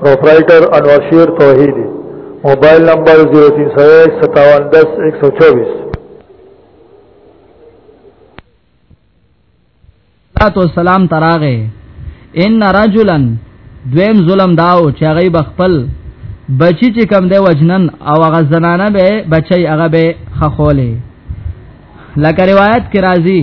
پروپرائیٹر انور شیر توحیدی موبایل نمبر 03015710124 صلوات والسلام تراغه ان رجلا دویم ظلم داو چې هغه بخپل بچی چې کم دی وجنن او هغه زنانه به بچي هغه به خخولې لکه روایت کې راځي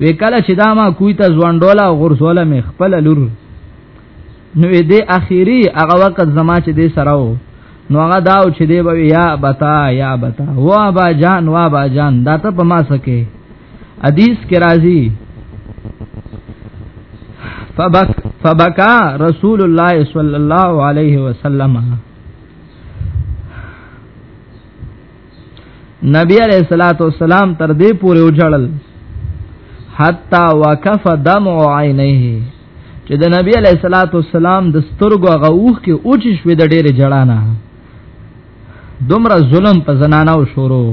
وی کله چې دا ما کوی ته ځوانډولا غرزوله می خپل لور نو دې اخیری هغه وخت زما چې دې سره و نو هغه داو چې دې به یا بتا یا بتا وا با جان وا با جان دا ته په ما سکے حدیث کې راځي فبک فبکا رسول الله صلی الله علیه وسلم نبی علیہ الصلوۃ والسلام تر دې پورې وجړل حتا وقف دم عینه چې د نبی علیہ الصلوۃ والسلام د سترګو غوخ کې اوچ شوې د ډېر جړانا دومره ظلم په زنانه او شورو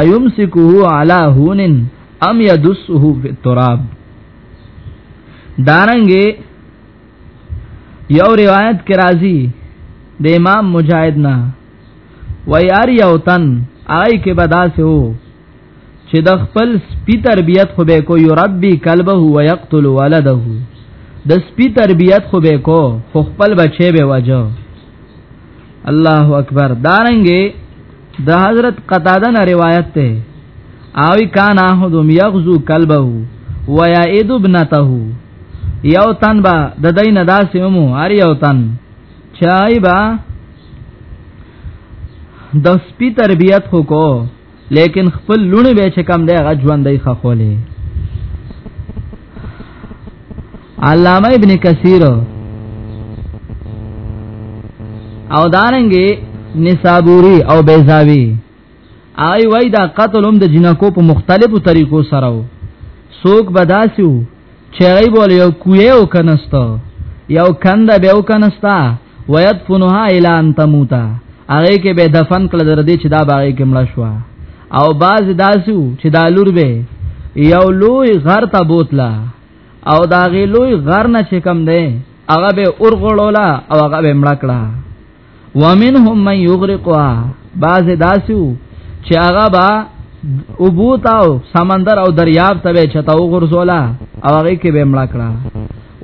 ايمسکه علی هونن ام یدسه فی التراب دارنګه یو روایت کې راځي د امام مجاهد نه وای ار یو تن آی کې بداسه وو چې د خپل سپی تربیت خو به کو یربی کلبه و یقتل ولده د سپی تربیت خو به کو خو خپل بچي به وجو الله اکبر دارنګي د دا حضرت قتاده نه روایت ته اوی کان احدم یغزو کلبه و یعید ابنته یو تن با د دین داسې مو هر یو تن چای با د سپی تربیت خو کو لیکن خپل لونه به چې کم دی غ ژوندۍ خولې علامه ابن کثیر او دارنګي نسابوری او بیزاوی آی وای دا قتل هم د جنکو په مختلفو طریقو سره وو سوک بداسیو چیرې بول یو کوی او کنستا یو کند به او کنستا ويدفنها الى ان تموتا هغه کې به دفن کړ در دې چې دا باغې کې مړ شو او باز داسو چې دا لور به یو لوی غر ته بوتلا او دا غي لوی غر نه چې کم دی هغه به اورغړولا او هغه به مړ کړه ومنهم من یغرقها بعض داسو چې هغه با اوبوت او سمندر او دریاب ته به چتا وغورځولا او هغه کې به مړ کړه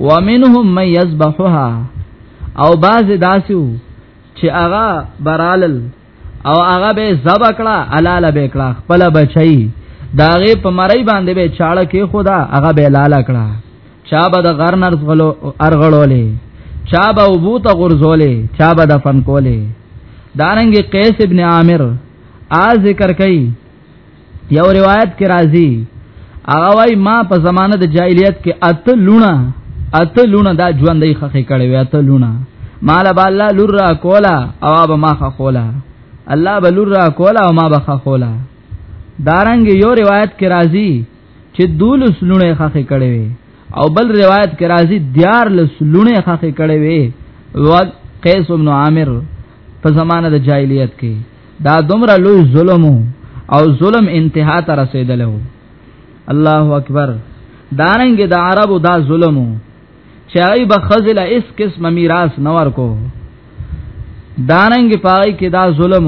ومنهم من یذبحها او بعض داسو چې هغه برالل او هغه به زب کړه حلال به کړه خپل بچي داغه په مړی باندې به چاړه کې خدا هغه به لاله کړه چا به د غر نرس غلو ارغړولې چا به وبو ته غرزولې چا به د فن کولې دارنګ قیس ابن عامر ا ذکر کوي یو روایت کې راځي هغه وای ما په زمانه د جاهلیت کې اته لونه اته لونه دا ژوندې خخې کړې وې اته لونه مال با الله لور را کولا او ابا ما خخولا الله بلور را کولا او ما بخخولا دارنګ یو روایت کې راځي چې دولس لونه خخې کړي وي او بل روایت کې راځي دیار لس لونه خخې کړي وي وقت قیس ابن عامر په زمانه د جاهلیت کې دا دومره لوی ظلم او ظلم انتها ته رسیدلو الله اکبر دارنګ د دا عربو دا ظلم چې ای به خزل اس قسم میراث نور کو دارنګ پای کې دا ظلم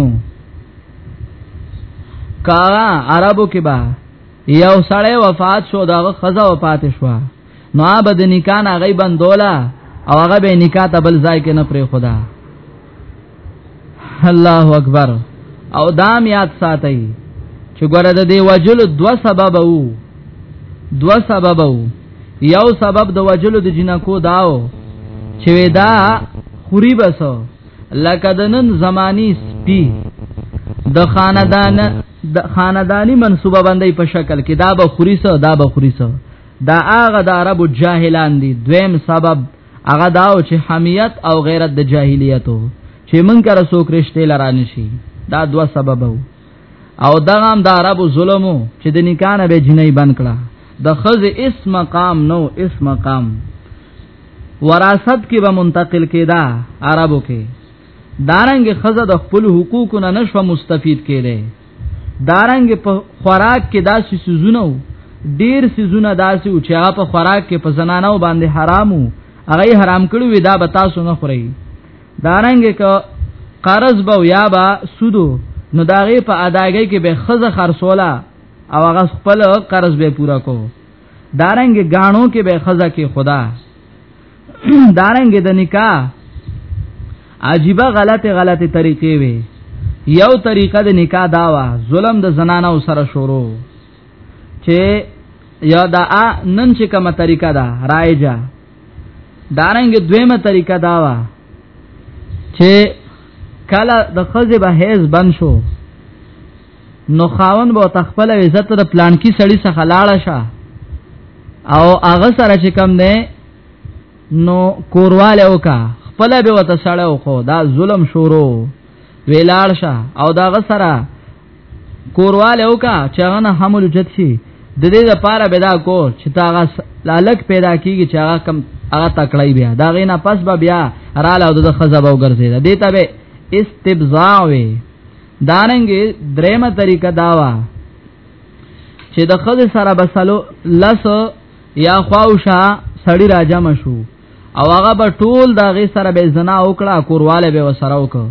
کا عربو کې با یو سړی وفات شو داغه خزه وفات شو نو اب د نکاح نه غي بندولا او هغه به نکاح ته بل ځای کې نه پرې خدا الله اکبر او دام یاد ساتي چې ګوره د دی وجل دو سبب وو دو سبب وو یو سبب د وجل د جنکو داو چې دا خوري بسو لکه د نن زمانی سپی د خاندان د خاندانی منسوبه باندې په شکل کې دا به خوريسه دا به خوريسه دا هغه د عربو جاهلان دي دویم سبب هغه دا او چې حمیت او غیرت د جاهلیت چې مونږ کر سو کرشته لران شي دا دوا سبب وو او دا هم د عربو ظلمو چې د نکانه به جنې بن کړه د خز اس مقام نو اس مقام وراثت کې به منتقل کېدا عربو کې دارنګ خزه د خپل حقوقو نه نشو مستفید کېده دارنګ په خوراک کې داسې سيزونه ډیر سيزونه داسې او چې هغه په خوراک کې په زنانو باندې حرامو هغه حرام کړو وی دا به تاسو نه خوري دارنګ ک قرض به یا با سودو نو داغه په اداګۍ کې به خزه خرصولا او هغه خپل قرض به پورا کو دارنګ غاڼو کې به خزه کې خدا دارنګ د نکاح عجیب غلطه غلطه طریقې وي یو طریقه د نکاح داوا ظلم د زنانه سره شروع چې یا دا نن چې کومه طریقه ده رایجا دارنګ دویمه طریقه داوا چې کله د خزه به هیز بند شو نو خاون به تخپل عزت د پلان کې سړی څخه لاړه شه او هغه سره چې کم نه نو کورواله وکا خپل به وته سړی وکړو دا ظلم شورو ویلاړ شه او دا غ سره کورواله وکا چې هغه نه حمل جت شي د دې لپاره به دا کو چې تاغه لالک پیدا کیږي چې هغه کم هغه تکړای بیا دا غینا پس به بیا رااله د خزبه وګرځي دا دیته به استبزاع وي دارنګي درېمه طریقه داوا چې د خځه سره بسلو لس یا خواوشا سړی را جمع شو او هغه به ټول داغه سره به زنا وکړه کورواله به وسره وکړه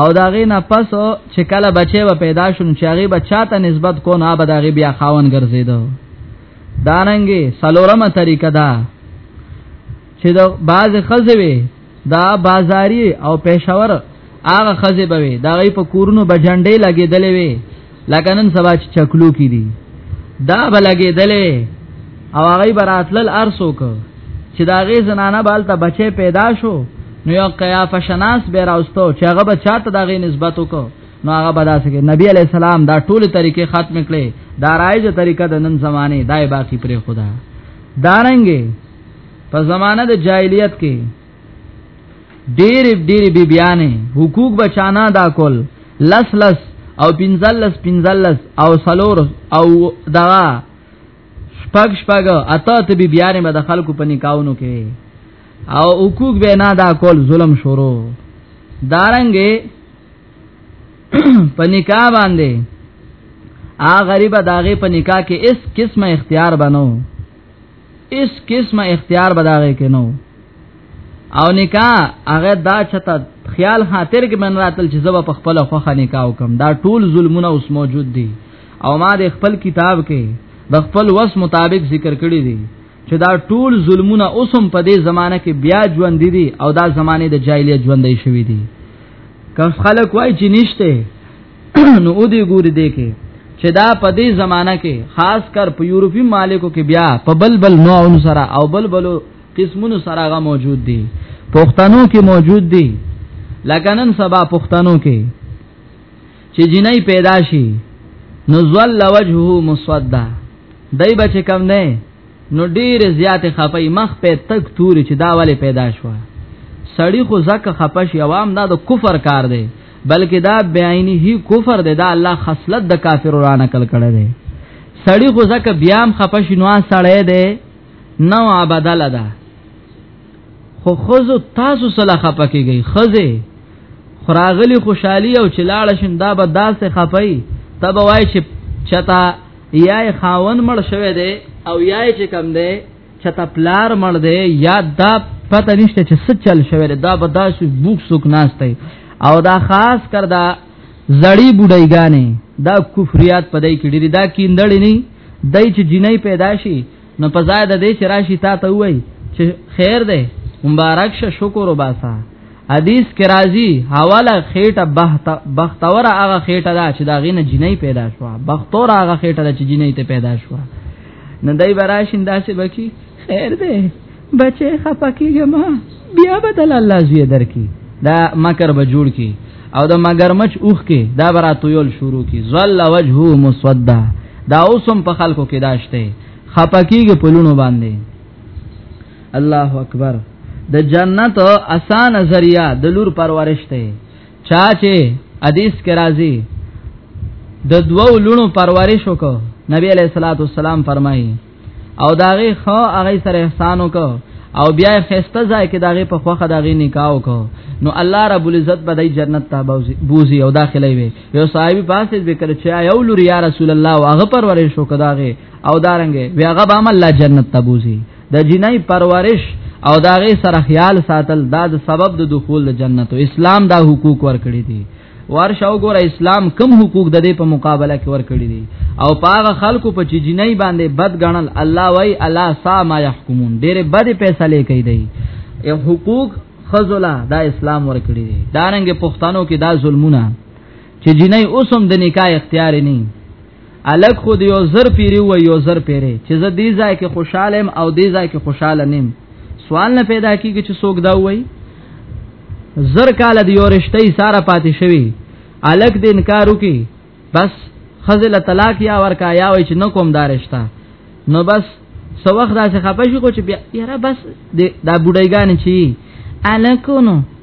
او داغه نه پس چې کله بچي و پیدا شون چې هغه بچاته نسبت کو نه به داغه بیا خاون ګرځیدو دارنګي سلورمه طریقه دا چې د باز خزوي دا بازاری او پېښور هغه خزه بوي دا غي په کورونو بجنډې لګېدلې وي لکه نن سبا چې چکلو کې دي دا به لګېدلې او هغه براتل ارسو کو چې دا غي زنانه بالته بچي پیدا شو نو یو قیاف شناس به راوستو چې هغه به چاته دا غي نسبت وکړو نو هغه بدا سکے نبی علیہ السلام دا ټول طریقې ختم کړي دا رایج طریقه د نن زمانه دای باقی پر خدا دارنګي په زمانه د جاهلیت کې ډېر ډېر بی بیانې حقوق بچانا دا کول لس لس او پنځلس پنځلس او سلور او دا شپږ شپږ اته ته بی بیانې به د خلکو په نکاونو کې او حقوق به نه دا کول ظلم شروع دارنګې په نکاح باندې آ غریبه داغه په نکاح کې اس قسمه اختیار بنو اس قسمه اختیار بداغه کې نو او نکاح هغه دا چته خیال خاطر کې من راتل چې زب په خپل خوخه نکاح وکم دا ټول ظلمونه اوس موجود دي او ما د خپل کتاب کې د خپل وس مطابق ذکر کړی دي چې دا ټول ظلمونه اوسم په دې زمانہ کې بیا ژوند دي او دا زمانه د جاهلیت ژوندې شوې دي کف خلک وای چې نشته نو او دې ګوري دې کې چې دا په دې زمانہ کې خاص کر په یورپی مالکو کې بیا په بلبل نوعونو سره او بلبلو قسمونو سره غا موجود دي پښتنو کې موجود دي لکنن سبا پښتنو کې چې جنۍ پیدا شي نو زل وجهه مسودا دای بچ کم نه نو ډیر زیات خپي مخ په تک توري چې دا والے پیدا شوه سړی خو زکه خپش عوام دا د کفر کار دی بلکې دا بعینه کفر دی دا الله خصلت د کافر را نقل کړی دی سړی خو ځکه بیا هم خپش نو سړی دی نو بدل ده خو خزو تاسو سره خپکیږي خزه خراغلی خوشحالی او چلاړ شین دا به داسې خپي تب وای چې چتا یای خاون مړ شوه دی او یای چې کم دی چته پلار مړ دی یا دا پته نشته چې څه چل شوی دا به داسې بوک سوک ناشته او دا خاص کر دا زړی بډایګانې دا کفریات پدای کې ډیری دا کیندړې نه دای چې جنۍ پیدا شي نو په ځای د دې چې راشي تا ته وای چې خیر دی مبارک شه شکر وباسا حدیث کې راځي حواله خېټه بخت بختور هغه خېټه دا چې دا غینه جنۍ پیدا شو بختور هغه خېټه چې جنۍ ته پیدا شو نه دای براشین داسې بکی خیر دی بچې خپکیږه ما بیا بدل الله زوی درکې دا مکر به جوړ کی او د مگر مچ اوخ کې دا براتو یول شروع کی زل وجهو مسودا دا اوسم په خلکو کې داشته خپکیږي په لونو باندې الله اکبر د جنت اسانه ذریعہ د لور پرورش ته چا چې حدیث کې راځي د دوو لونو پرورش وکړو نبی علیہ الصلوۃ والسلام فرمایي او داغه خو هغه سره احسان وکړو او بیا خسته ځای کې داغه په خوخه داغه نکاح وکړو نو الله رب العزت به دای جنت ته بوزي او داخله وي یو صاحب پاسه ذکر چې یو لور یا رسول الله او هغه پرورش وکړو داغه او دارنګ بیا هغه به الله جنت ته بوزي د جنای پرورش او داغه سره خیال ساتل دا د سبب د دخول د جنت اسلام دا حقوق ورکړي دي ورشه وګوره اسلام کم حقوق د دې په مقابله کې ورکړي دي او پاغه خلکو په چجنۍ باندې بد غنل الله وای الا سا ما يحكمون ډېر بد فیصله کوي دی حقوق خذلا دا اسلام ورکړي دي دارنګ پښتنو کې دا ظلمونه چې جنۍ اوسم د نکاح اختیار نه الګ خو دی یو زر پیری و یو زر پیری چې زه دې ځای کې خوشاله ام او دې ځای کې خوشاله نیم سوال نه پیدا کیږي چې څوک دا وای زر کال دی یو رشته یې سارا پاتې شوی الګ دې انکار وکي بس خزل طلاق یا ورکا یا وای چې نو کوم دا رشته نو بس سو وخت داسې خپه شو چې بیا یاره بس دا بډایګان چی الکونو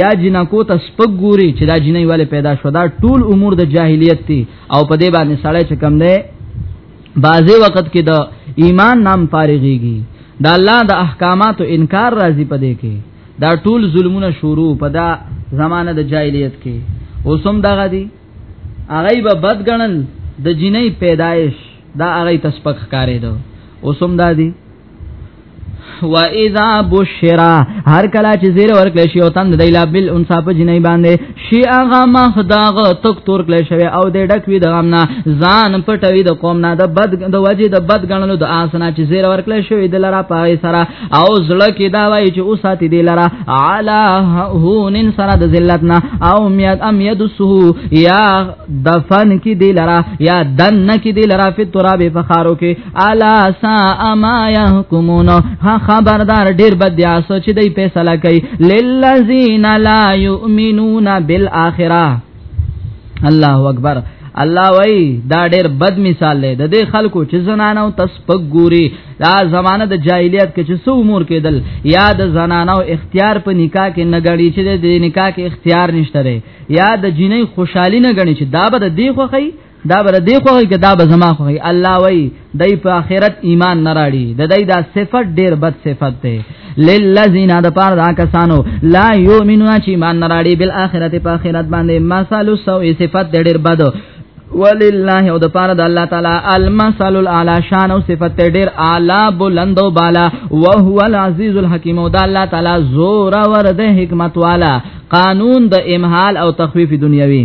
یا جنکو ته سپک ګوري چې دا جنې والے پیدا شو دا ټول امور د جاهلیت دي او په دې باندې سړی چې کم دی بعضی وخت کې د ایمان نام فارغيږي دا الله د احکاماتو انکار راځي په دې کې دا ټول ظلمونه شروع په دا زمانه د جاهلیت کې اوسم دغه دي هغه به بد ګڼل د جنې پیدایش دا هغه تسپک ښکارې دو اوسم دا دي و اذا بشرا هر کله چې زیر ورکړې شي او تند دی لا بل انسا په جنې باندې شي هغه مخ داغه تک تور کړې شوی او د ډک وی د غم نه ځان پټوي د قوم نه د بد د وجې د بد غنلو د آسنا چې زیر ورکړې شوی د لرا پای سره او زړه کې دا وایي چې اوساتې دی لرا علا هون سره د ذلت نه او میاد ام یدسو یا دفن کې دی لرا یا دن کې دی لرا فی تراب فخارو کې الا سا ما يحكمون ها خبردار ډیر بد یا سوچ دی فیصله کوي للذین لا یؤمنون بالاخره الله اکبر الله وای دا ډېر بد مثال دی د دې خلکو چې زنانه او تسپګ ګوري دا زمانه د جاهلیت کې چې سو امور کېدل یا د زنانه او اختیار په نکاح کې نه غړي چې د نکاح کې اختیار نشته یا د جنې خوشحالي نه غړي چې دا به د دې خوخی دا بر دی خو کې دا به زما خو الله وای دای په آخرت ایمان نه راړي د دای دا صفت ډیر بد صفت ده للذین د پار دا کسانو لا یؤمنون چې ایمان نه راړي بل آخرت په آخرت باندې مثال سو صفت ډیر بد ولله او د پاره د الله تعالی المثل الاعلى شان او صفت ډیر اعلی بلند او بالا او هو العزیز الحکیم او د الله تعالی زور ور د حکمت والا قانون د امحال او تخفیف دنیوي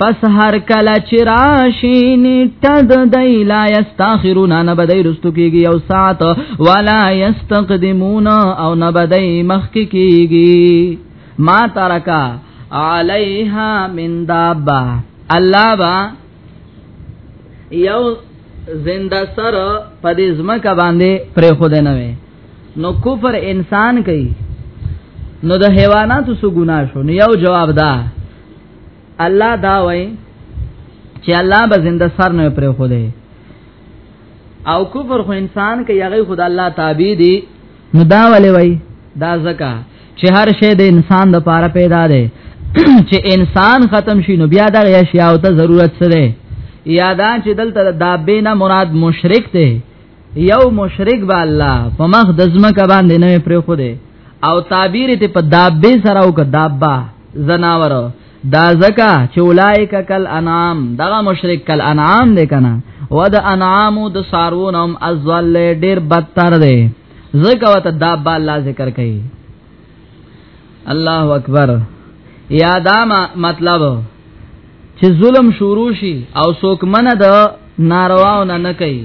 پس هر کله چې راشي نیټه د دی لا یستاخرون نه بدای رستو کیږي او ساعت ولا یستقدمون او نه بدای مخ کیږي ما ترکا علیها من دابه الله با یو زنده سر په دې ځمکه باندې پرې خو دی نه نو کفر انسان کوي نو د حیواناتو سو ګنا شو نو یو جواب ده الله دا وای چې الله به زنده سر نه پرې خو دی او کفر خو انسان کې یغی خدا الله تابع دی نو دا ولې وای دا زکا چې هر شی د انسان د پاره پیدا دی چې انسان ختم شي نو بیا د اشیاء ته ضرورت سره یادا چې دلته د دابې نه مراد مشرک دی یو مشرک با الله په مخ د زمکه باندې نه پرې خو دی او تعبیر ته په دابه سره او کدابه زناور دا زکا چولایک کل انعام دغه مشرک کل انعام دی کنه و د انعام د سارونم ازل ډیر بدتر دی زکه وته دابه الله ذکر کوي الله اکبر یا دا مطلب چې ظلم شروع شي او څوک منه د نارواو نه نه کوي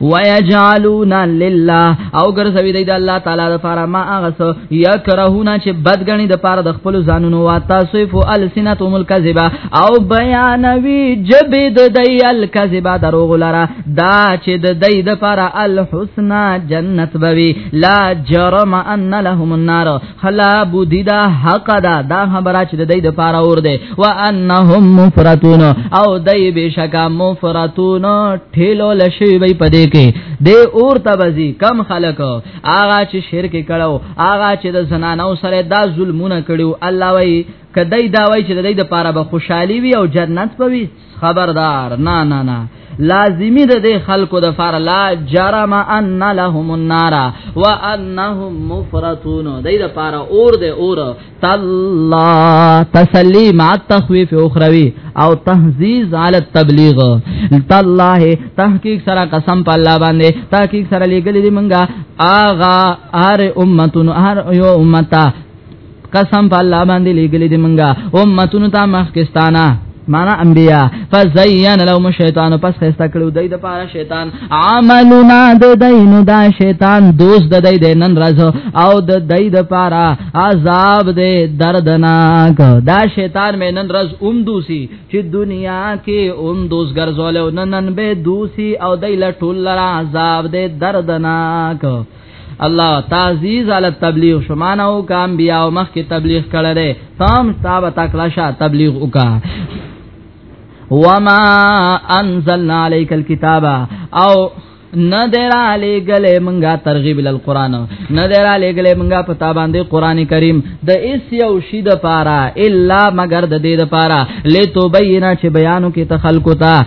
ويجعلون لله او ګرځوي د الله تعالی لپاره ما هغه څه یکرهون چې بدګنی د پاره د خپل ځانونو وا تاسو فو السنتهم الكذبا او بیانوي جبه د دی الكذبا دروغ لرا دا چې د دی د پاره الحسنا جنت بوي لا جرم ان لهم النار خلا بودی دا حق دا دا خبره چې د دې د پاره اور دی وانهم مفرتون او دای بشکا مفرتون ټیلو لشی وی پدې کې د اور تبزی کم خلق آغا چې شرک کړو آغا چې د زنانو سره دا ظلمونه کړو الله وی کدی دا وای چې د دې د پاره به خوشحالي وي او جنت پوي خبردار نه نه نه لازمی د دې خلکو د فار لا جرم ان لهم النار وانهم مفرطون دای د پاره اور د اور تالله تسلی مع تخویف اخروی او تهذیز علی التبلیغ تالله تحقیق سره قسم په الله باندې تحقیق سره لګلې دی منګه آغا هر امتون هر یو امتا قسم په الله باندې لګلې دې مونږه امتون ته مخکستانه معنا انبیاء فزین لهم الشیطان پس خسته کړو دای د پاره شیطان عملنا د دینو دا شیطان دوست د دای د نن راز او د دای د پاره عذاب دې دردناک دا شیطان مې نن راز اوم دوسی چې دنیا کې اوم دوست ګرځول او نن به دوسی او دای لټول عذاب دې دردناک الله تعزیز علی تبلیغ شما نه او کام بیا او مخ کې تبلیغ کړه ده تام تاب تکلا شاه تبلیغ وکا وما انزلنا عليك الكتاب او نه درا لګلې مونږه ترغیب ال قران نه درا لګلې مونږه پتا باندې قران کریم د اس یو شی د پاره الا مگر د دې د پاره لتوبینا چې بیانو کې تخلقتا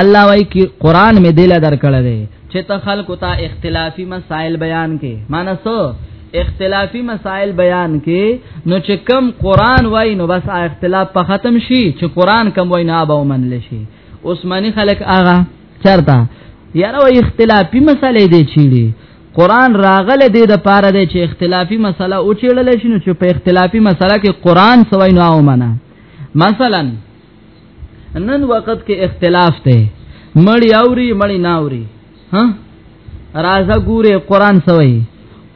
الله وای کی قران می دل در کړه دی چې ته خلکو ته اختلافي مسائل بیان کې مانسو اختلافي مسائل بیان کې نو چې کم قران وای نو بس اختلاف په ختم شي چې قران کم وای نه به ومنل شي عثماني خلک آغا چرتا یاره وای اختلافي مسائل دی چیړي قران راغله دې د پاره دې چې اختلافي مسله او چېړل شي نو چې په اختلافي مسله کې قران سوي نه او معنا مثلا نن وخت کې اختلاف ته مړی اوري مړی ناوري ها راځه ګوره قران سوي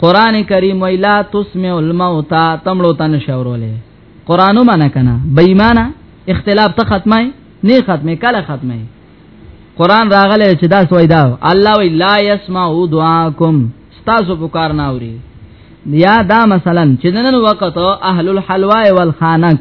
قران کریم ویلا تسمع الموت تمړو تن شورولې قرانو معنا کنه بېمانه اختلاف ته ختمه نه ختمه کله ختمه قران راغله چې دا سوي دا الله وی لا يسمعوا دعاکم تاسو پکار نه اوري یا دا مثلا چې نن وخت اهل الحلوا والخانق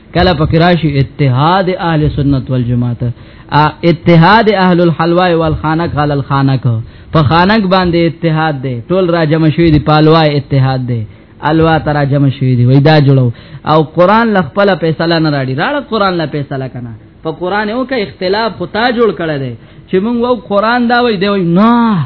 کله پکې راشي اتحاد اهل سنت والجماعت اتحاد اهل الحلوا والخانق على الخانق په خانق باندې اتحاد دی ټول را جمع شوی دی پالوا اتحاد دی الوا ترا جمع شوی دی وای دا جوړو او قران ل خپل فیصله نه راړي راړه قران ل فیصله کنه په قران یو کې اختلاف خو تا جوړ کړی دی چې موږ وو قران دا وای دی نه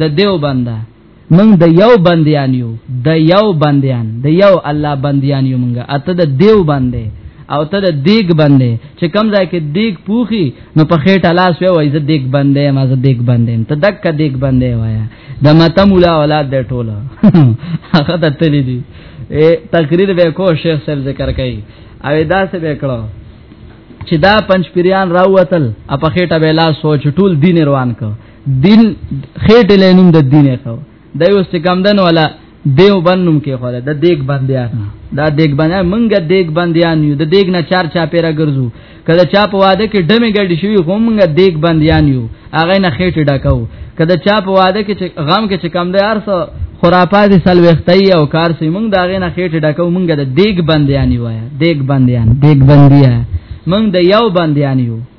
د دیو بنده موږ د یو بندیان یو د یو بندیان د یو الله بندیان یو موږ اته د دیو بنده او ته د دیګ بنده چې کم ځای کې دیګ پوخي نو په خېټه لاس وې وای زه دیګ بنده ما زه دیګ بنده ته دک دیګ بنده وایا د ماته مولا اولاد د ټوله هغه د تلې دي تقریر به کو شیخ صاحب ذکر کوي او دا څه به کړو چې دا پنځ پیران راوتل اپ خېټه به لاس سوچ ټول دین روان کړ دین خېټه لینوم د دینه خو دا یو څه کم دن ولا دیو بنوم کې خو دا دیګ بندیان دا دیګ بندیان منګه دیګ بندیان یو د دیګ نه چار چا پیرا ګرځو کله چا په واده کې ډمه ګډ شوی خو منګه دیګ بندیان یو اغه نه خېټه ډکاو کله چا په واده کې غم کې چې کم دی ارسه خرافات سلوختي او کار سي مونږ دا غې نه خېټه ډکاو مونږ د دیګ بندیان یو دیګ بندیان دیګ بندیا مونږ د یو بندیان یو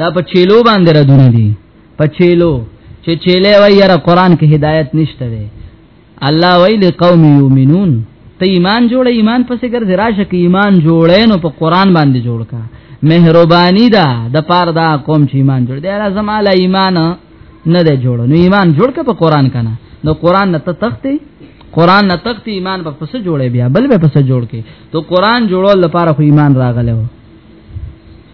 دا په چیلو باندې را دونه دي په چیلو چې چیلې وای یاره قران کې هدایت نشته دی الله وای لقوم یؤمنون ته ایمان جوړ ایمان پسې ګرځي راشه کې ایمان جوړې نو په قران باندې جوړ کا مهرباني ده د پار دا قوم چې ایمان جوړ دی لازم علی ایمان نه دی جوړ نو ایمان جوړ کا په قران کنه نو قران نه ته تختی قران نه تخت ایمان په پس جوړې بیا بل به پس جوړ کې تو قران جوړول لپاره خو ایمان راغله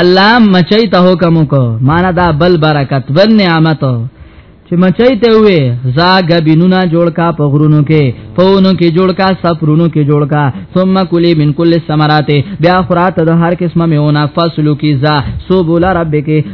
الله مچي ته حکم کو معنا دا بل برکت بل نعمت چې مچي ته وې زاګ بینونه جوړ کا په غرونو کې پهونو کې جوړ کا سفرونو کې جوړ کا ثم کلی من کل الثمرات بیا خرات د هر قسمه میونه فصلو کې زا سو بولا رب کې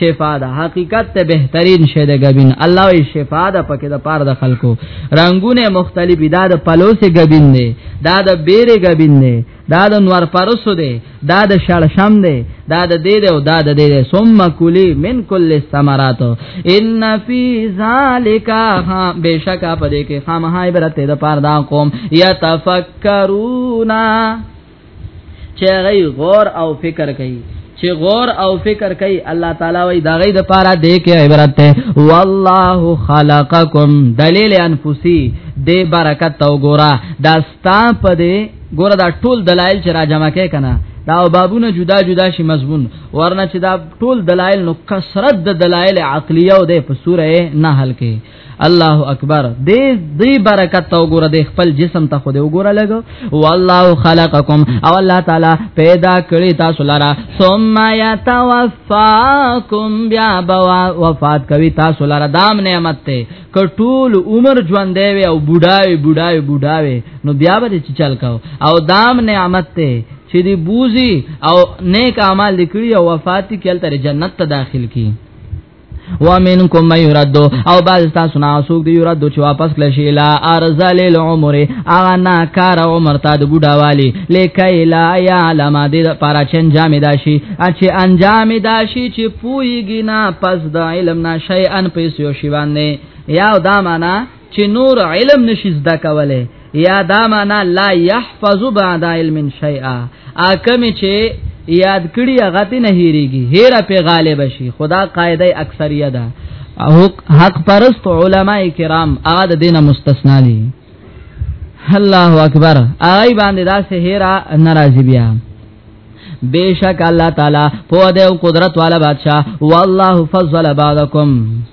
شفا ده حقیقت ته بهترین شه ده غبین الله وی شفا ده پکې د پاره د خلکو رنگونه مختلف دا د پلوسه غبین نه دا د بیره غبین نه دا د نور پرسو ده دا د شړشم ده دا د دې ده او دا د دې ده ثم کلی من کل الثمرات ان فی ذالک ها بشکا پدې کې خامهای برته د پاره دا قوم یتفکرونا چې غي غور او فکر کوي چې غور او فکر کوي الله تعالی وای دا غي د پاره دی کې عبرت ده والله خلقکم دلیل انفسی دې برکت او ګورا دا ستا په دې ګور دا ټول دلایل چې را جمع کې کنه دا بابونه جدا جدا شي مضمون ورنه چې دا ټول دلایل نو کثرت د دلایل عقلیه او د په سوره نه حل کې الله اکبر دې دې برکت تو ګوره دې خپل جسم ته خو دې وګوره لګ والله خلقکم او الله تعالی پیدا کړی تاسو لرا ثم يتوفاکم بیا بوا وفات کوي تاسو لرا دام نعمت ته کټول عمر ژوند دی او بډای بډای بډای نو بیا به چې چل کاو او دام نعمت ته چې دی بوزي او نیک اعمال لیکړي او وفات کې تل جنت ته داخل کی ومنکم من يرد او بعض تاسو نه اسوک دی يرد چې واپس کړی شي لا ارزل العمر اغه نا کار عمر ته د بوډا والی لکای لا يعلم دې لپاره چې انجام داشي چې انجام داشي چې پويږي نه پس د علم نه شي ان پیسو شي باندې یا دا معنا چې نور علم نشي زده کوله یا دا معنا لا يحفظ بعد علم شيئا اکم چې یاد کړي هغه ته نه هېریږي هېره په غالب شي خدا قاعده اکثریه ده حق پرست علما کرام هغه د دینه مستثنا دي الله اکبر آی باندې دا سه هېره ناراضي بیا بیشک الله تعالی په دې قدرت والا بادشاہ والله فضل بعضکم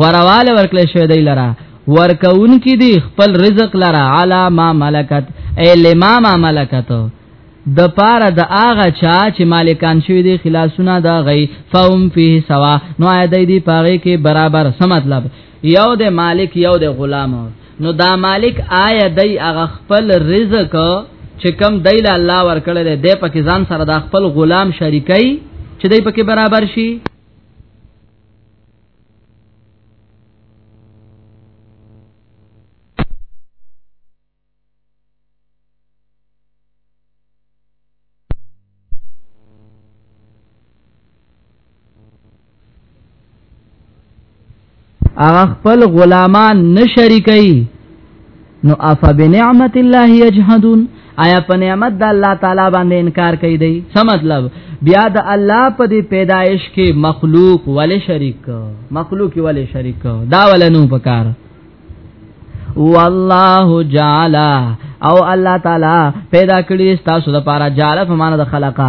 غرواله ورکړې شوی دی لره ورکون کی دی خپل رزق لره علا ما ملکت ای لما ما ملکت د پاره د اغه چا چې مالکان شوی دی خلاصونه دا غي فهم فيه سوا نو اید دی پاره کې برابر سم مطلب یو د مالک یو د غلام نو دا مالک آیا دی اغه خپل رزق چې کم دی له الله ورکړل دی په کې ځان سره د خپل غلام شریکای چې دی پکې برابر شي هغه خپل غلامان نه شریکي نو افا بنعمت الله یجحدون آیا په نعمت د الله تعالی باندې انکار کوي دی څه مطلب بیا د الله په دې پیدایش کې مخلوق ولې شریک مخلوق ولې شریک دا ولنو پکار والله جعل او الله تعالی پیدا کړی تاسو لپاره جعل په معنا د خلقه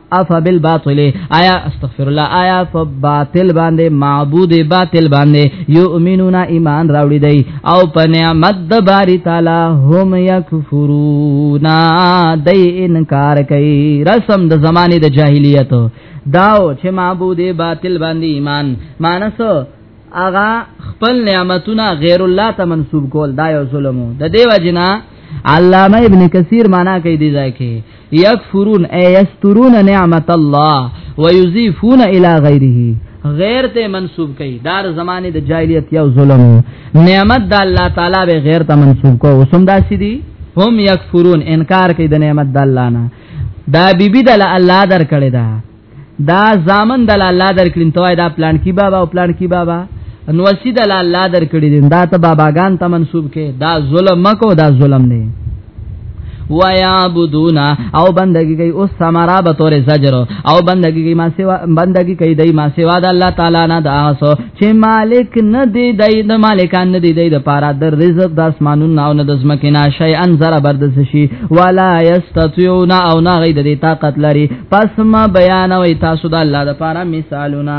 افا بالباطل آیا استغفر الله آیا فباطل باندې معبود باطل باندې یؤمنون ایمان راوړي دی او په نعمت د باری تعالی هم یکفرون دای انکار کوي رسم د زمانه د جاهلیت داو چې معبود باطل باندې ایمان مانسو اغا خپل نعمتونه غیر الله ته منسوب کول دا یو ظلم د دیو جنا علامه ابن کثیر معنا کوي دی ځکه یکفرون ای یسترون نعمت الله ويضيفون الى غیره غیر ته منسوب کړي دار زمانه د جاهلیت یو ظلم نعمت د الله تعالی به غیر ته منسوب کو وسم داسې دي هم یکفرون انکار کوي د نعمت د الله نه دا بیبي د الله در کړی دا دا زامن د الله درکړین توای دا پلان کی بابا او پلان کی بابا نو سید الله درکړی دین دا ته باباګان ته منسوب کې دا ظلم مکو دا ظلم نه ويعبدون او بندگی کوي او سمرا به تور زجر او بندگی کوي ما سیوا بندگی کوي دای ما سیوا د الله تعالی نه داسو چې مالک نه دی دای د مالکان نه دی دای د پاره د رزق د اسمانونو او نه د زمکه نه شي ان زره بردس شي ولا یستطيعون او نه غي د طاقت لري پس ما بیانوي تاسو د الله د پاره مثالونه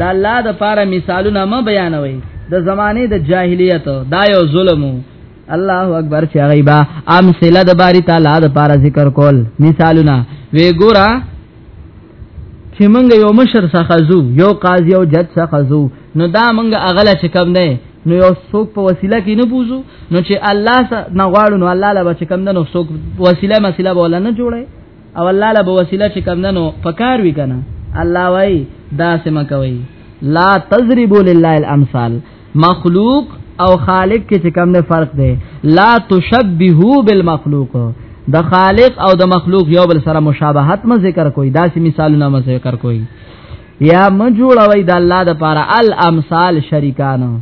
د الله د پاره مثالونه ما بیانوي د زمانه د جاهلیت دا یو ظلم الله اکبر چې غیبا امثله د باری تعالی د پاره ذکر کول مثالونه وی ګورا چې مونږ یو مشر څخه زو یو قاضي او جج څخه زو نو دا مونږ اغله چې کم نه نو یو څوک په وسیله کې نه بوزو نو چې الله نه غواړو نو الله لا به چې کم نه نو څوک وسیله مسله بوله نه جوړي او الله له وسیله چې کمندنو پکار وی کنه الله وای دا سم کوي لا تضربوا لله الامثال مخلوق او خالق کې چې کم نه فرق دی لا تشبهوا بالمخلوق د خالق او د مخلوق یو بل سره مشابهت ما ذکر کوي دا سم مثالونه ما ذکر کوي یا مجوړوي د الله د پاره الامثال شریکانو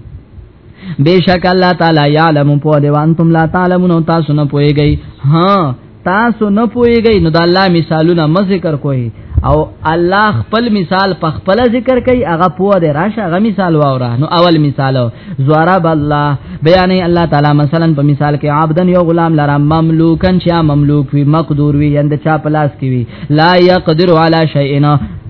بیشک الله تعالی یعلم په دی وانتم لا تعلمون تاسو نه پويږئ ها تاسو نه پويږئ نو د الله مثالونه م ذکر کوي او الله خپل مثال په خپل ذکر کوي هغه پوه دی راشه هغه مثال واوره نو اول مثال زوارب الله بیان الله تعالی مثلا په مثال کې عبدن یو غلام لرا مملوکن چې مملوک وي مقدور وي یند چا پلاس کې وي لا یقدر علی شیئنا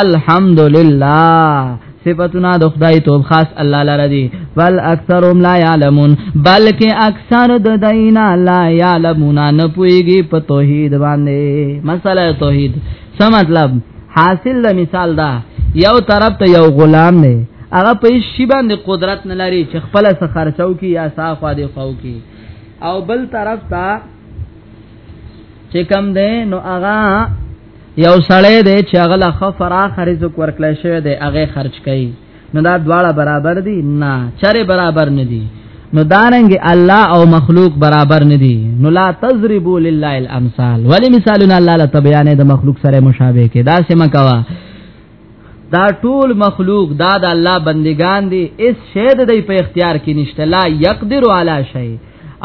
الحمدلله صفاتنا د خدای توب خاص الله لره دي بل اکثرهم لا يعلمون بلکې اکثر د دینا لا يعلمون نه پويږي په توحید باندې مسله توحید څه مطلب حاصل د مثال دا یو طرف ته یو غلام نه هغه په شی باندې قدرت نه لري چې خپل سره خرچو کی یا صاف دی خو کی او بل طرف ته چې کم ده نو هغه یو سړی دی چې هغه له خفرا خرزق ورکړی شوی دی هغه خرج کړي نو دا دواړه برابر دي نه چره برابر نه دي نو دارنګ الله او مخلوق برابر نه دي نو لا تضربوا لله الامثال ولی مثالنا الله لتبیان د مخلوق سره مشابه کې دا سم کوا دا ټول مخلوق دا د الله بندگان دي اس شهد دی په اختیار کې نشته لا یقدر علی شی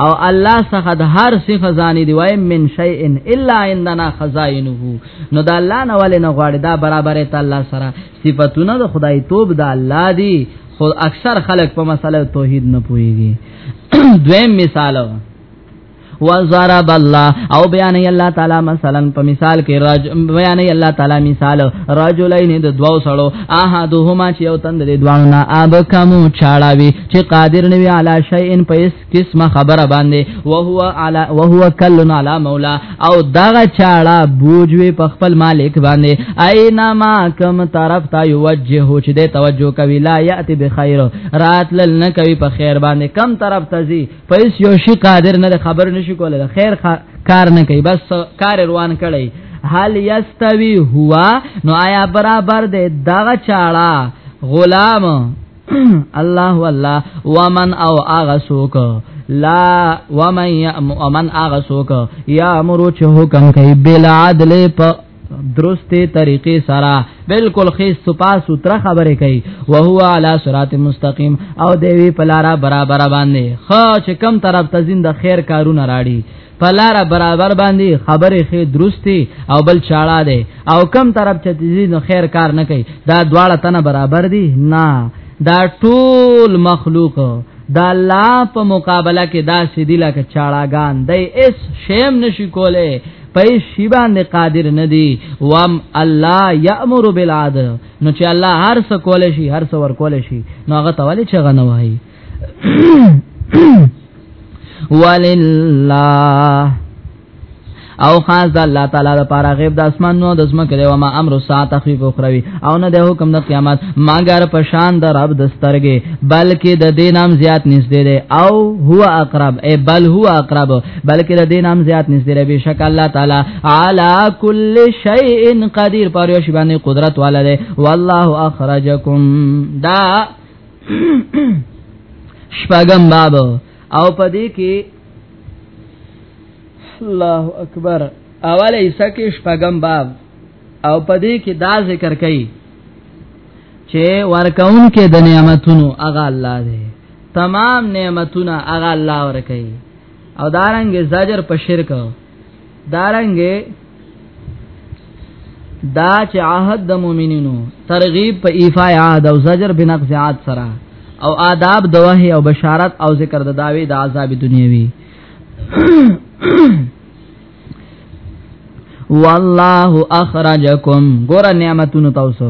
او الله څخه د هر څه خزانه دی وای من شی ان الا عندنا خزائنه نو دا الله نه ولې نه غواړي دا برابرې ته الله سره صفاتونه د خدای توب د الله دی خو اکثر خلک په مسله توحید نه پويږي دویم مثال وضرب الله او بیان الله تعالی مثلا په مثال کې رج بیان الله تعالی مثال رجلین د دوو سړو احدهما چې یو تند دي دوانو نه اب کمو چاړاوي چې قادر نه وی علی شیء په اس قسمه خبره باندې او هو علی او هو کلن علی مولا او دغه چاړه بوجوي په خپل مالک باندې اینا ما کم طرف تا یوجه چې د توجه کوي لا یاتی بخیر رات لن کوي په خیر باندې کم طرف ته پیس یو شي قادر نه خبر نشي کولای خیر کار نه کوي بس کار روان کړي هل یستوی هوا نو آیا برابر دی دغه چاړه غلام الله والله ومن او اغه سوک لا ومن ومن اغه سوک یا امر چې حکم کوي بلا عدل په درسته طریقې سره بالکل خیس سپا سوتر خبره کوي او هو علی صراط مستقیم او دیوی پلارا برابر باندې خو چې کم طرف ته زنده خیر کارونه راړي پلارا برابر باندې خبره خې درسته او بل چاړه ده او کم طرف چې زنده خیر کار نه کوي دا دواړه تنه برابر دي نه دا ټول مخلوق دا الله په مقابله کې دا سیدی لکه چاړاګان دی اس شیم نشی کوله پي شی باندې قادر نه دی وام الله یامر بالعدل نو چې الله هر څه کول شي هر څه ور کول شي نو هغه تواله چغه نه وای ولله او خاص د الله تعالی لپاره غیب د اسمان نو د زمکه دی و ما امر ساعت تخفیف اخروی او نه د حکم د قیامت ماګر په شان د رب د سترګې بلکې د دینام زیات نږدې دی او هو اقرب ای بل هو اقرب بلکې د دین هم زیات نږدې دی بشک الله تعالی علی کل شیء قدیر پر یو شی باندې قدرت والا دی والله اخرجکم دا شپږم باب او پدې کې الله اکبر اوله ایسه کې شپږم باب او پدې کې دا ذکر کړي چې ورکون کې د نعمتونو اغه الله دی تمام نعمتونه اغه الله ورکړي او دارنګ زجر په شرک دارنګ دا چې عهد د مؤمنینو ترغیب په ایفای عهد او زجر بنقض عهد سره او آداب د وحی او بشارت او ذکر د داوی د عذاب دنیوي والله اخرجکم ګور نعمتونو تاسو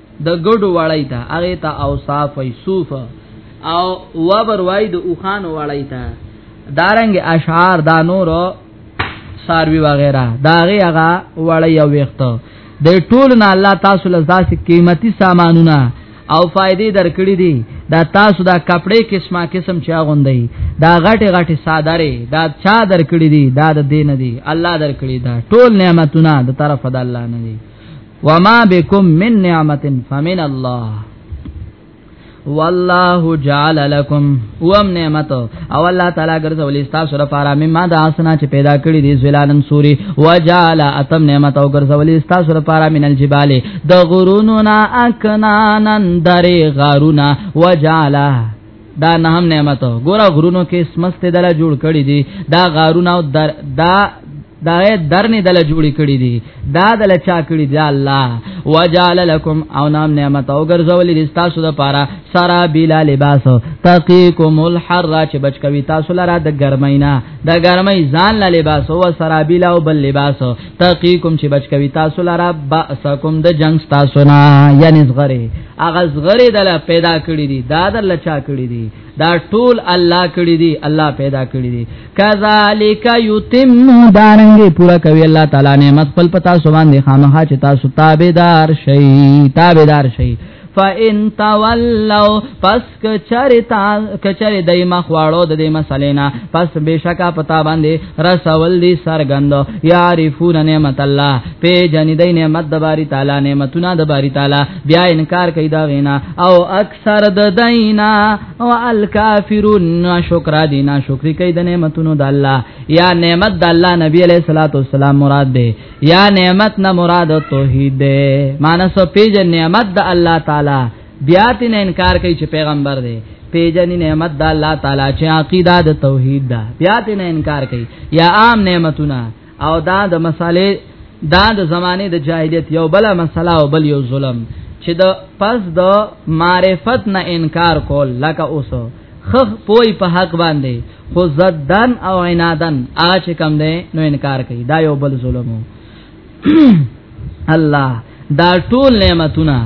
د ګډو وړای ته هغه ته اوصاف وای صوف او وبر وای د اوخان وړای ته دارنګ اشعار دا نور ساروی وغیرہ دا هغه هغه وړای او وخت د ټول نه الله تاسو له ذاسي قیمتي سامانونه او فائدې درکړي دي دا تاسو دا کپڑے قسمه قسم چا غوندي دا غټه غټه صادره دا چا درکړي دي دا د دین دي الله درکړي دا ټول نعمتونه د طرف د الله نه دي وما بكم من نعمت فمن الله والله جعل لكم وم نعمت او الله تعالی ګرځولې تاسو لپاره مما د اسنا چې پیدا کړی دي زلالن سوري وجعل اتم نعمت او ګرځولې تاسو لپاره من الجبال د غرونو نا اکنانن درې غارونه وجعل دا نه هم نعمت ګوره غرونو کې سمسته دل جوړ کړی دي دا غارونه او در دا دا درنې دل جوړ کړی دي دا دل چا کړی دی الله وجعل لكم او نام نعمت او ګرځول دي تاسو د پاره سارا بلا لباس تقيكم الحر چې بچ کوي تاسو لاره د ګرمۍ نه د ګرمۍ ځان له لباس او سارا بلا او بل لباس تقيكم چې بچ کوي تاسو لاره باسکم د جنگ تاسو نه یعنی زغره هغه زغری دلا پیدا کړی دي دا د الله چا کړی دي دا ټول الله کړی دي الله پیدا کړی دي کذالک یتم دارنګي پورا کوي الله تعالی نعمت خپل پتا سو باندې خامخا چې تاسو تابعدار شئ تابعدار شئ فَإِن تَوَلَّوْا کچاره تا کچاره دای ما خواړو د دې مسلې نه پس بشکا پتا باندې رسول دي سرګند یعرفون نعمت الله په جن دې نعمت د باری تعالی نعمتونه د باری تعالی بیا انکار کوي دا غینا او اکثر د دینا او الکافرون شکر دي نه شکر کوي د نعمتونو د الله یا نعمت د الله نبی علیہ الصلوۃ والسلام مراد ده یا نعمت نه مراد توحید ده مانسو پیج نعمت د الله تعالی بیا تین انکار کوي چې پیغمبر دی پیجنی نعمت د الله تعالی چې عقیده د توحید ده بیا تین انکار کوي یا عام نعمتونه او دا د مسالې دا د زمانه د جاهلیت یو بل مسله او بل یو ظلم چې د پس د معرفت نه انکار کول لکه اوسو خخ پوي په حق باندې خو زدن او عنادن اچ کم دی نو انکار کوي دا یو بل ظلمو الله دا ټول نعمتونه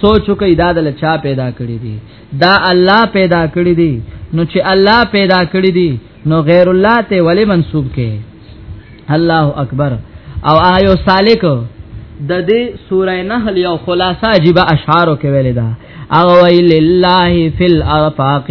سوچ کوي دا د چا پیدا کړی دي دا الله پیدا کړی دي نو چې الله پیدا کړی دي نو غیر الله ته ولی منسوب کې الله اکبر او آیو سالک د دې سورې نحل یو خلاصہ عجیب اشعارو کې ویل دا او ویل لله فی الافاق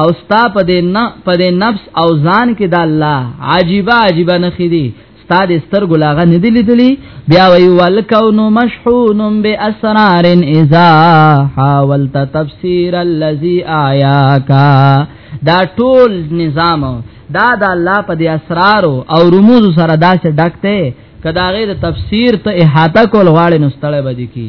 او ستا په دې نه په دې نفس او ځان کې د الله عجيبه عجيبه نه خېدي ستا د ستر ګلاغه نه دي لیدلي بیا وی والکون مشحون باسرار اذا حاولت تفسير الذي اياك دا ټول نظام دا د الله په دې اسرار او رموز سره داسې ډکته کدا غیر تفسیر ته احاطه کول غواړي نو ستړی بدی کی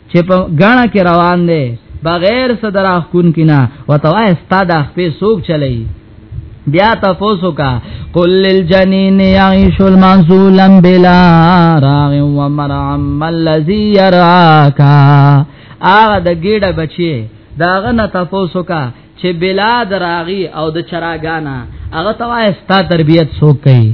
چې په غاڼه کې روان دی بغیر صدرا خون کنا وتوای استاد خپل سوق چلی بیا تاسو کا قل للجنین یعيش المنزولا بلا راغ و مرعم الذي يراك اغه د ګډه بچي داغه نه تاسو کا چې بلاد راغي او د چراغانا هغه توای ستا تربيت سوق کوي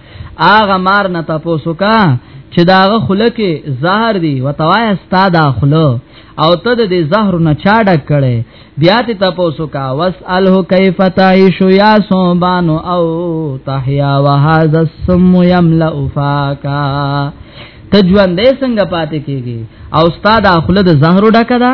اغه مار نه تاسو کا چې داغه خله کې زهر دی وتوای ستا دا خله او ته د دې زهر نه چا ډک کړي بیا ته تاسو کا واساله کیف تعيش یا صوبان او تحیا وهذا السم يملا فاکا تجوان دې څنګه پاتې کیږي او استاد اخله د زهر ډکه ده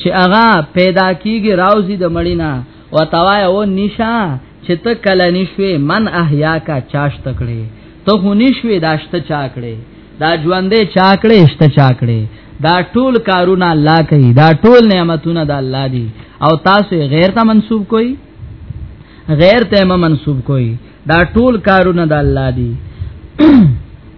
چې هغه پیدا کیږي راوځي د مړینا وتوایا و نشا چې ته کله نشوي من احیا کا چاش تکړه ته خو نشوي داشته چا کړې دا ژوندې چا کړې شته چا کړې دا ټول کارونه الله کوي دا ټول نعمتونه د الله دي او تاسو غیر ته منسوب کوئ غیر ته منسوب کوئ دا ټول کارونه د الله دي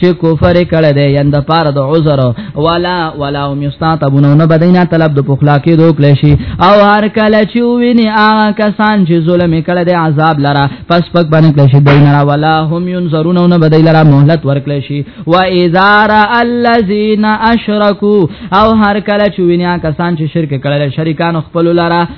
چې کفر کړه دې یند پار د عذر ولا ولا هم یستاتبون نه بدینا طلب د پخلا کې دوک لشي او هر کله چې ویني هغه کسان چې ظلم کړه دې عذاب لرا پس پک باندې کلشي دینرا ولا هم ينظرون نه بدیل را مهلت ورکړي شي و اذا را الذين اشركوا او هر کله چې ویني هغه کسان چې شرک کړه شریکان خپل لرا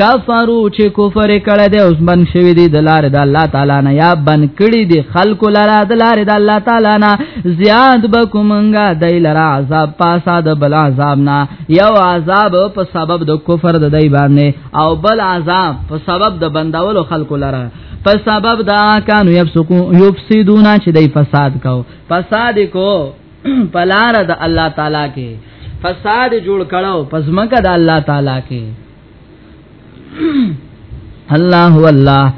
کفرو چې کفر کړه دې اوس بن شوی دی د لار د الله تعالی نه یا بن کړي دي خلق لرا د لار د الله تعالی نه زیاد بکومنګا دای لرا عذاب پاسا د بل عذاب نه یو عذاب په سبب د کفر د دی باندې او بل عذاب په سبب د بندولو خلق لرا په سبب دا کانو یفسقو یفسدونا چې دی فساد کو فساد کو پلار د الله تعالی کې فساد جوړ کړو پزمکه د الله تعالی کې الله والله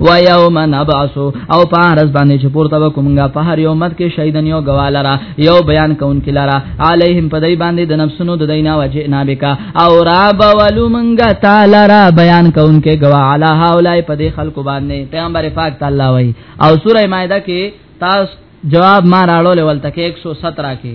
و یوم نبعث او پارس باندې چې پورته وکومګه په هر یو مت کې شهیدن یو غوالرا یو بیان کون کې لرا علیهم په دای باندې د نفسونو د دینا وجئنا بک او رب ولومنګه تعالی را بیان کون کې غوا علی هؤلاء په دې خلکو باندې پیغمبر پاک تعالی وای او سوره مائده کې تاسو جواب ما راړو لول تک 117 کې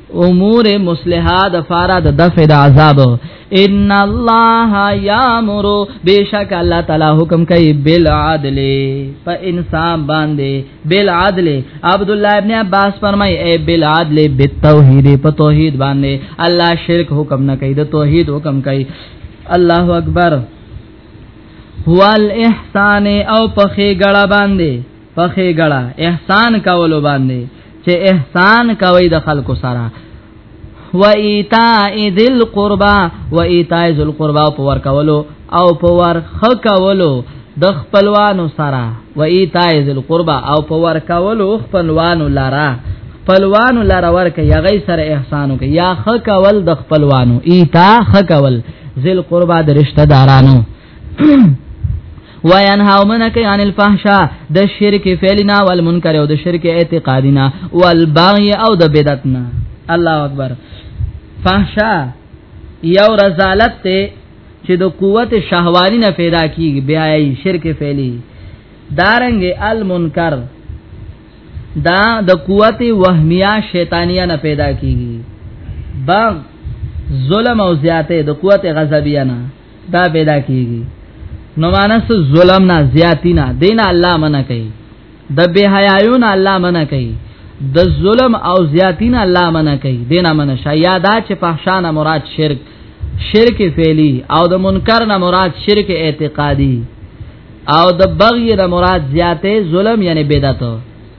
امور مصلحه د فاره د دفع د عذاب ان الله یامر بشک الله تعالی حکم کوي بالعدل په انصاف باندې بالعدل عبد الله ابن عباس فرمای اے بالعدل بالتوحید په توحید باندې الله شرک حکم نه کوي د توحید حکم کوي الله اکبر هو الاحسان او په خې ګړه باندې پخې ګړه احسان کولو باندې چې احسان کوي د خلکو سره و ایتاء ذل قربا و ایتاء ذل قربا په ور کولو او په ور خ کولو د خپلوانو سره و ایتاء ذل قربا او په ور کولو خپلوانو لاره خپلوانو لاره ورکه یا غي سره احسانو کې یا خ کول د خپلوانو ایتاء خ کول ذل قربا د رشتہ دارانو ویان هاومنه کوي عن الفحشاء د شرک فعلنا والمنکر او د شرک اعتقادنا والبغي او د بدعتنا الله اکبر فحشاء یو رزالت ته چې د قوت شهوانی نه پیدا کیږي بیا یې شرک فعلی دارنګ المنکر دا د قوت وهمیه شیطانیه نه پیدا کیږي باغ ظلم او زیاته د قوت غضبیه نه دا پیدا کیږي نو مانس ظلم نه زیاتی نه دین الله منع کوي د بے حیاون الله منع کوي د ظلم او زیاتی نه الله منع کوي دینه منع شیا دا چې فحشانه مراد شرک شرک فعلی او د منکر نه مراد شرک اعتقادي او د بغي نه مراد زیاته ظلم یعنی بدعت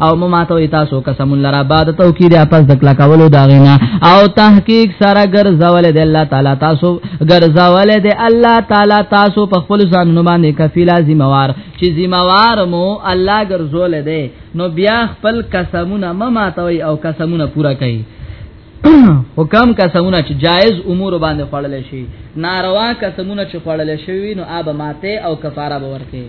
او مماتو تاسو قسم لرا بعد توکید پس د کلا کولو دا غینا او تحقیق سره ګرځول د الله تعالی تاسو ګرځول د الله تعالی تاسو په خپل ځان نو باندې کفیلا ذمہوار چې ذمہوار مو الله ګرځول دی نو بیا خپل قسمونه مماتوي او قسمونه پورا کوي حکم قسمونه چې جایز امور باندې خړل شي ناروا قسمونه چې خړل شي نو آب ماته او کفاره باور کوي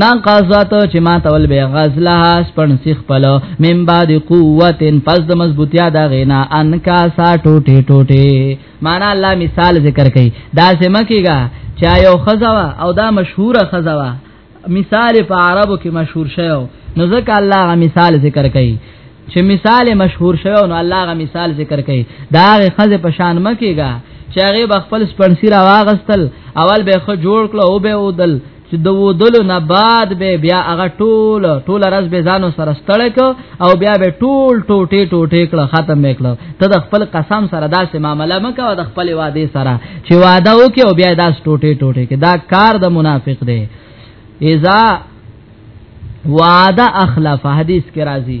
نا قضات چې ما تول به غزلها سپن سیخ پل من بعد قوت پس د مضبوطیا دا غینا ان کا سا ټوټه ټوټه معنا الله مثال ذکر کړي دا سم کیګا چا یو خزوا او دا مشهوره خزوا مثال په عربو کې مشهور شوی نو ځکه الله غا مثال ذکر کړي چې مثال مشهور شوی نو الله غا مثال ذکر کړي دا خزه په شان مکیګا چې هغه خپل سپنسی را واغستل اول به خو جوړ کړو او به ودل چې د ودلو نه بعد به بیا هغه ټول ټول راز به ځانو سره ستړک او بیا به ټول ټوټه ټوټه کړه ختم وکړه ته د خپل قسم سره داسې معاملې مکه او د خپل وعده سره چې وعده وکي او بیا داس ټوټه ټوټه کې دا کار د منافق دی اذا وعده اخلف حدیث کې راځي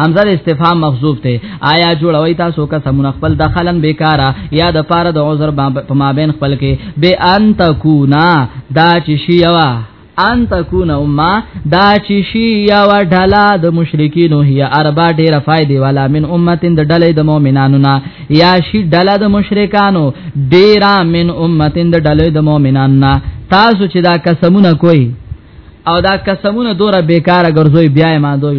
حمزه د استفهام مخزوب ته آیا جوړوي تاسو کا سمون خپل دخلن بیکارا یا د پاره د عذر په مابین خپل کې به ان تکونا دا چې شی یوا ان تکون امه دا چې شی یا ډلا د مشرکین هي اربا ډیر فائدې والا من امتين د ډلې د مؤمنانو نه یا شی ډلا د مشرکانو ډیرا من امتين د ډلې د مؤمنانو نه تاسو چې دا قسمونه کوئ او دا قسمونه دوره بیکاره ګرځوي بیا یې ماندوي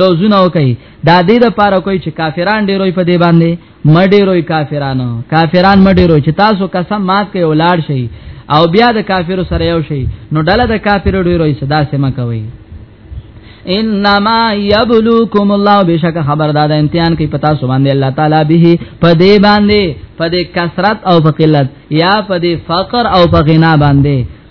لوزونه کوي دا دې د پاره کوي چې کافران ډیروي په دې باندې مډیروي کافرانو کافران مډیروي چې تاسو قسم مات کوي ولاړ شي او بیا د کافرو سره یو شي نو ډله د کافرو ډیروي صدا سم کوي انما یبلوکم الله بشک خبر دادا امتحان کوي پتا سو باندې الله تعالی به په دې باندې په دې کثرت او په قلت یا په دې فقر او په غنا باندې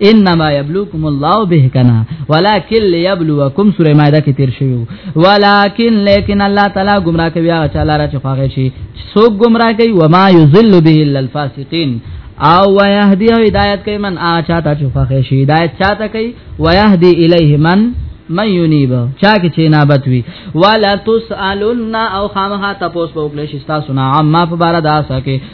انما یبلوکم الله به کنا ولکن لیبلوکم سوره مائده کې تیر شوی ولکن لیکن الله تعالی گمراه کوي هغه چا لاره چې خوښ شي څوک گمراه کوي و ما یذل به الا الفاسقین او ويهدي او هدايت کوي من آ چاته چې خوښ شي هدايت چاته کوي ويهدي الیه من من یونیب چا کې چې نابت وی ولا تسالون او خامها تاسو په وکړې شي تاسو نه عامه په بار داسه کې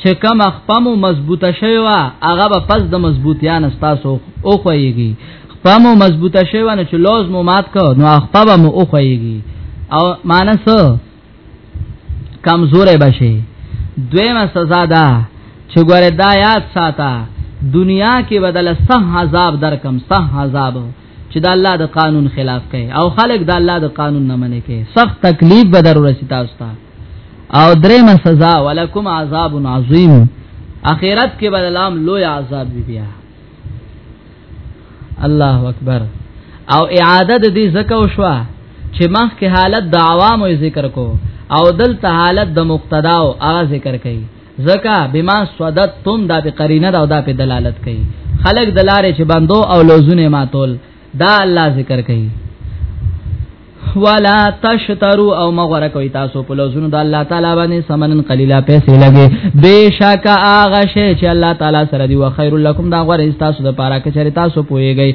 چې کم خپم مضبوطه شوی وا هغه به پس د مضبوطیا نه تاسو او خوېږي خپم مضبوطه شوی نه چې لوز مو مات کو نو خپبه مو او خوېږي او مانس کمزورې بشي دویمه سزا ده چې ګوره دا یاد ساته دنیا کې بدل سه عذاب درکم سه عذاب چې دا الله د قانون خلاف کوي او خلک دا الله د قانون نه منې کوي سخت تکلیف به ضرورت شي تاسو ته او درېمه سزا ولکم عذاب عظیم اخرت کې به لام لوی عذاب وي بیا الله اکبر او اعاده د دې زکه وشوه چې مخ کې حالت د عوامو ذکر کو او دلته حالت د مقتداو اغه ذکر کړي زکا بما صدتم دا به قرینه دا او دا په دلالت کوي خلق دلاره چې بندو او لوزونه ماتول دا الله ذکر کوي ولا تشترو او مغره کوي تاسو په لوزونو د الله تعالی باندې سمنن قلیلا پیسې لګي بشک اغه شی چې الله تعالی سره دی و خیر لکم دا غره تاسو د پاره کې چې تاسو پويږئ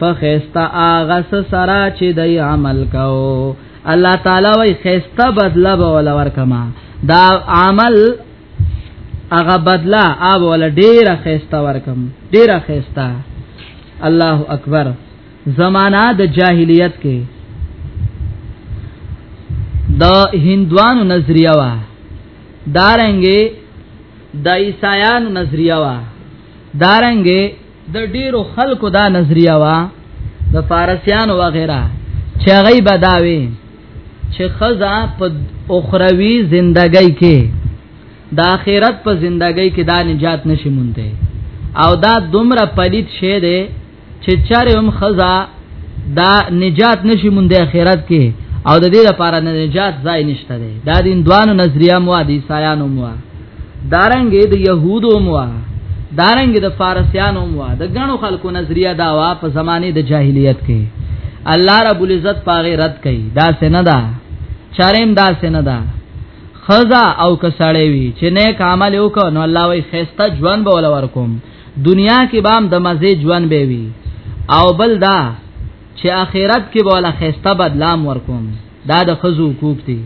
په خيستا اغه سره چې دای عمل کاو الله تعالی وای خيستا بدلا به ولا ورکما دا عمل اغه بدلا اب ولا ډیره خيستا ورکم ډیره خيستا الله اکبر زمانہ د جاهلیت کې د هندوانو نظریه وا دارنګي د عیسایانو نظریه وا دارنګي د ډیرو خلکو دا نظریه وا د فارسیان و غیره چې غي بداوي چې خزا په اخروی زندګۍ کې د آخرت په زندګۍ کې دا نجات نشي مونته او دا دومره پلیت شه دی چې چاره هم خزا دا نجات نشي مونته آخرت کې او د دې لپاره نجات ځای نشته دی دا دین دوانو نظریه مو دي سایانو مو دارنګ د يهودو موا دارنګ د فارسيانو موا د غنو خلکو نظریه دا وا په زمانه د جاهلیت کې الله رب العزت پاغه رد کړي دا سنه دا چارم دا سنه دا خزا او کسړې وی چې نیک عمل وکړ نو الله وی خيسته ژوند به ولور کوم دنیا کې بام د مزه ژوند به وی او بل دا چې اخرت کې به ولا خيسته بدلام ورکوم دا د خزو کوک دی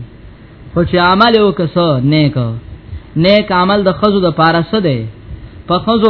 خو چې عمل وکړو نیک نیک عمل د خزو د پاره څه دی په خزو